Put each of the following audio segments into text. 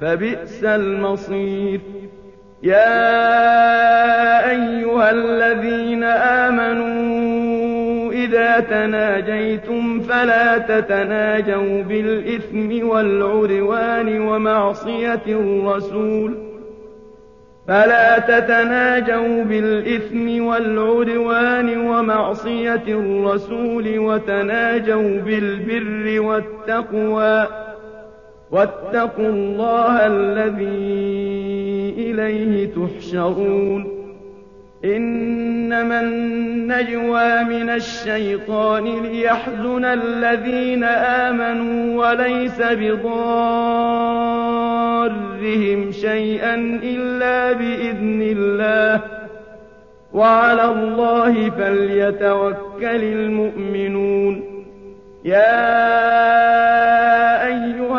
فبئس المصير. يا أيها الذين آمنوا إذا تناجيتم فلا تتناجوا بالإثم والعدوان ومعصية الرسول. فلا تتناجوا بالإثم والعدوان ومعصية الرسول وتناجوا بالبر والتقوى. واتقوا الله الذي إليه تحشرون. إنما النجوى من الشيطان ليحزن الذين آمنوا وليس بضارهم شيئا إلا بإذن الله. وعلى الله فليتوكل المؤمنون. يا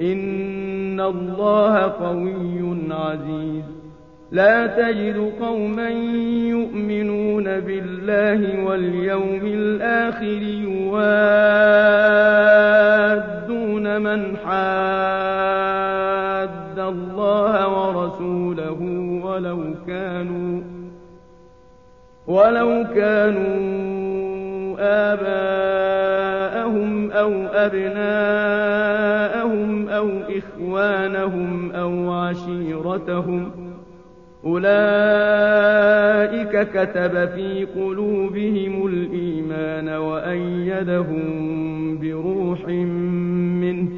إن الله قوي عزيز. لا تجد قوما يؤمنون بالله واليوم الآخر يوادون من حاد الله ورسوله ولو كانوا ولو كانوا آباءهم أو أبناءهم أو إخوانهم أو عشيرتهم أولئك كتب في قلوبهم الإيمان وأيدهم بروح منه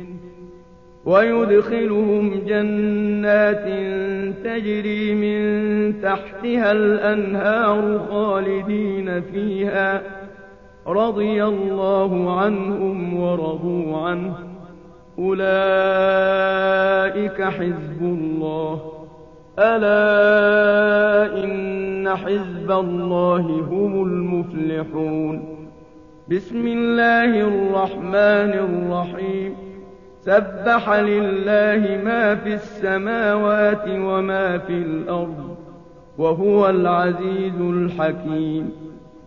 ويدخلهم جنات تجري من تحتها الأنهار خالدين فيها رضي الله عنهم ورضوا عنه. أولئك حزب الله. ألا إن حزب الله هم المفلحون. بسم الله الرحمن الرحيم. سبح لله ما في السماوات وما في الأرض. وهو العزيز الحكيم.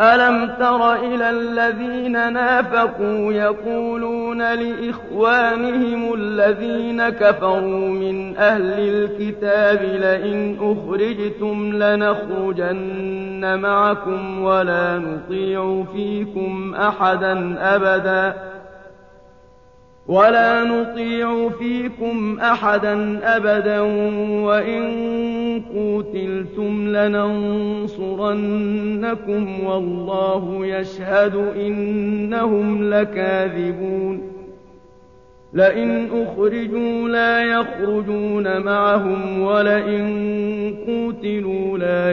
ألم تر إلى الذين نافقوا يقولون لإخوانهم الذين كفروا من أهل الكتاب لئن أخرجتم لنخرجن معكم ولا نطيع فيكم أحدا أبدا ولا نطيع فيكم أحدا أبدا وإن قوتلتم لننصرنكم والله يشهد إنهم لكاذبون لئن أخرجوا لا يخرجون معهم ولئن قوتلوا لا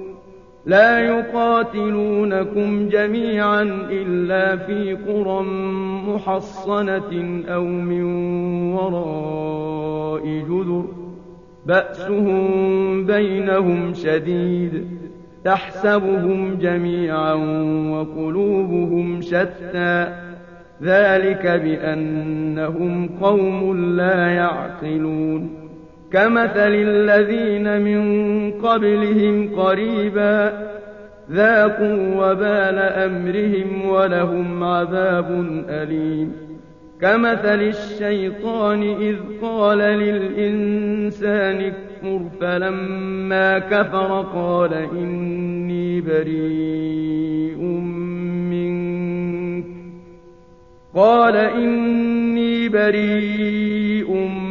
لا يقاتلونكم جميعا إلا في قرى محصنة أو من وراء جذر. بأسهم بينهم شديد. تحسبهم جميعا وقلوبهم شتى. ذلك بأنهم قوم لا يعقلون. كمثل الذين من قبلهم قريبا ذاقوا وبال أمرهم ولهم عذاب أليم. كمثل الشيطان إذ قال للإنسان اكفر فلما كفر قال إني بريء قال إني بريء منك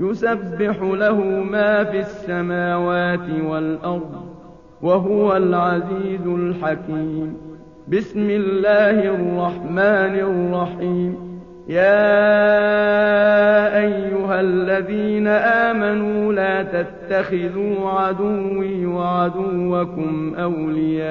يسبح له ما في السماوات والأرض وهو العزيز الحكيم. بسم الله الرحمن الرحيم. يا أيها الذين آمنوا لا تتخذوا عدوي وعدوكم أولياء.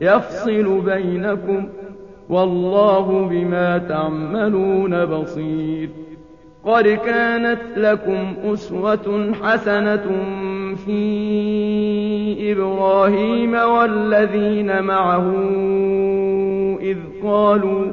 يفصل بينكم والله بما تعملون بصير. قد كانت لكم أسوة حسنة في إبراهيم والذين معه إذ قالوا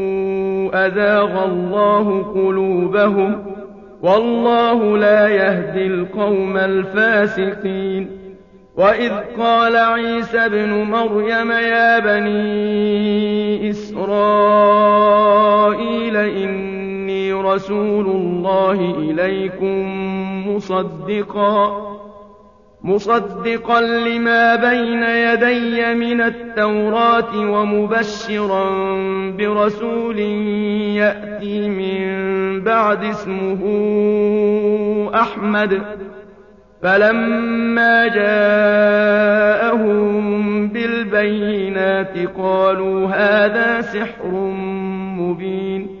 أزاغ الله قلوبهم والله لا يهدي القوم الفاسقين. وإذ قال عيسى ابن مريم يا بني إسرائيل إني رسول الله إليكم مصدقا. مصدقا لما بين يدي من التوراة ومبشرا برسول يأتي من بعد اسمه أحمد. فلما جاءهم بالبينات قالوا هذا سحر مبين.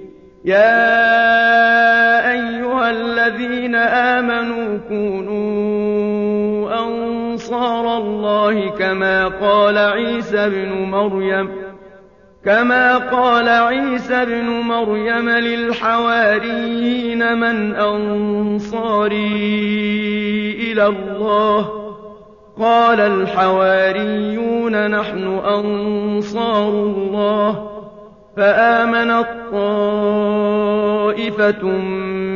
يا أيها الذين آمنوا كونوا أنصار الله كما قال عيسى بن مريم كما قال عيسى بن مريم للحواريين من أنصاري إلى الله قال الحواريون نحن أنصار الله فآمنت طائفة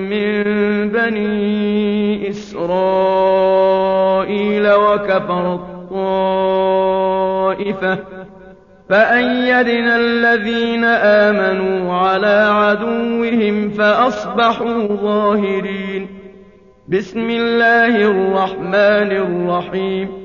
من بني إسرائيل وكفرت طائفة فأيدنا الذين آمنوا على عدوهم فأصبحوا ظاهرين. بسم الله الرحمن الرحيم.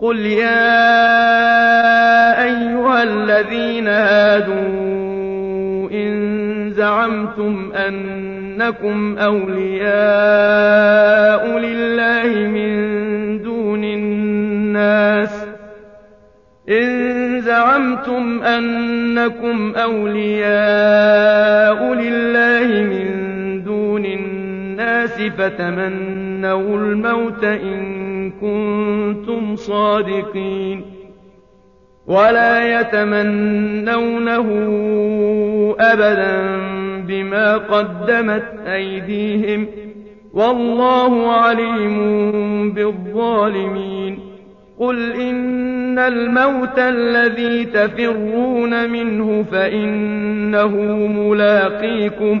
قل يا أيها الذين هادوا إن زعمتم أنكم أولياء لله من دون الناس إن زعمتم أنكم أولياء لله من دون الناس فتمنوا الموت إن كنتم صادقين ولا يتمنونه أبدا بما قدمت أيديهم والله عليم بالظالمين قل إن الموت الذي تفرون منه فإنه ملاقيكم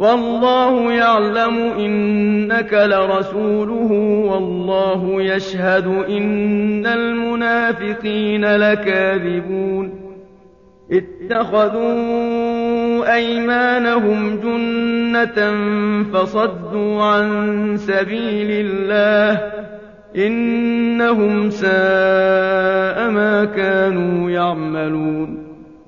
والله يعلم إنك لرسوله والله يشهد إن المنافقين لكاذبون. اتخذوا أيمانهم جنة فصدوا عن سبيل الله إنهم ساء ما كانوا يعملون.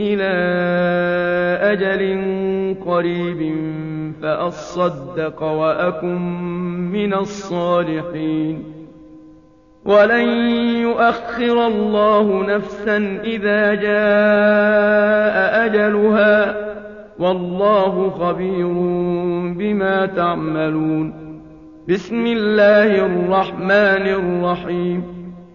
إلى أجل قريب فأصدق وأكن من الصالحين. ولن يؤخر الله نفسا إذا جاء أجلها. والله خبير بما تعملون. بسم الله الرحمن الرحيم.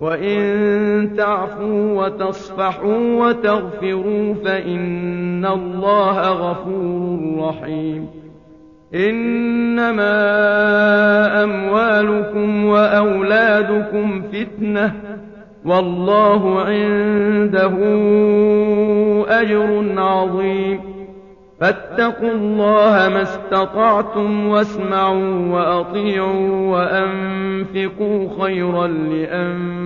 وإن تعفوا وتصفحوا وتغفروا فإن الله غفور رحيم إنما أموالكم وأولادكم فتنة والله عنده أجر عظيم فاتقوا الله ما استطعتم واسمعوا وأطيعوا وأنفقوا خيرا لأنفسكم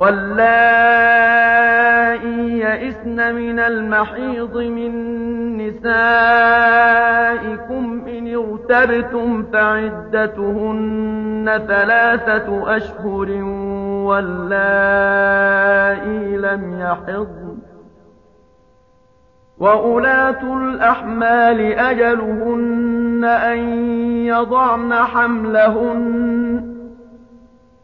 واللائي يئسن من المحيض من نسائكم إن ارتبتم فعدتهن ثلاثة أشهر واللائي لم يحضن. وأولاة الأحمال أجلهن أن يضعن حملهن.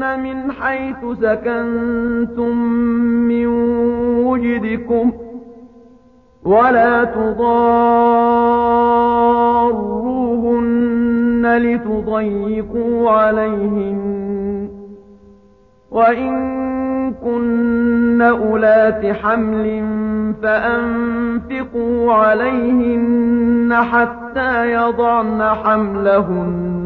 من حيث سكنتم من وجدكم ولا تضاروهن لتضيقوا عليهن وإن كن أولات حمل فأنفقوا عليهن حتى يضعن حملهن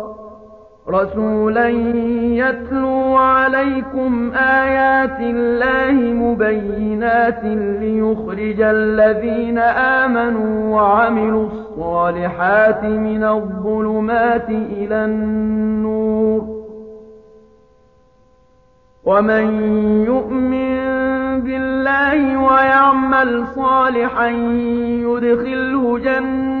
رسولا يتلو عليكم آيات الله مبينات ليخرج الذين آمنوا وعملوا الصالحات من الظلمات إلى النور. ومن يؤمن بالله ويعمل صالحا يدخله جنات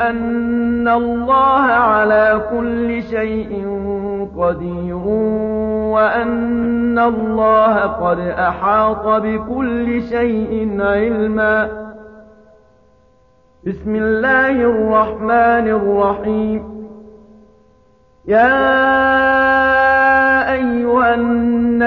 أن الله على كل شيء قدير وأن الله قد أحاط بكل شيء علما. بسم الله الرحمن الرحيم. يا أيها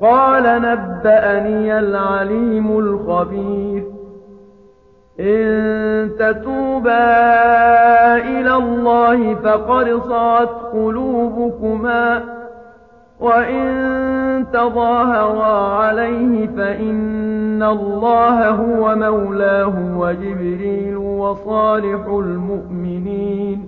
قال نبأني العليم الخبير. إن تتوبا إلى الله فقد صعت قلوبكما وإن تظاهرا عليه فإن الله هو مولاه وجبريل وصالح المؤمنين.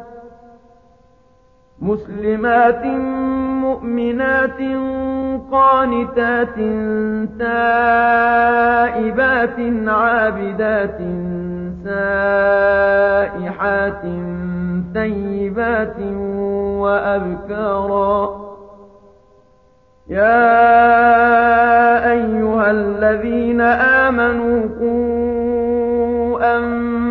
مسلمات مؤمنات قانتات تائبات عابدات سائحات ثيبات وأبكارا. يا أيها الذين آمنوا قوا أنفسكم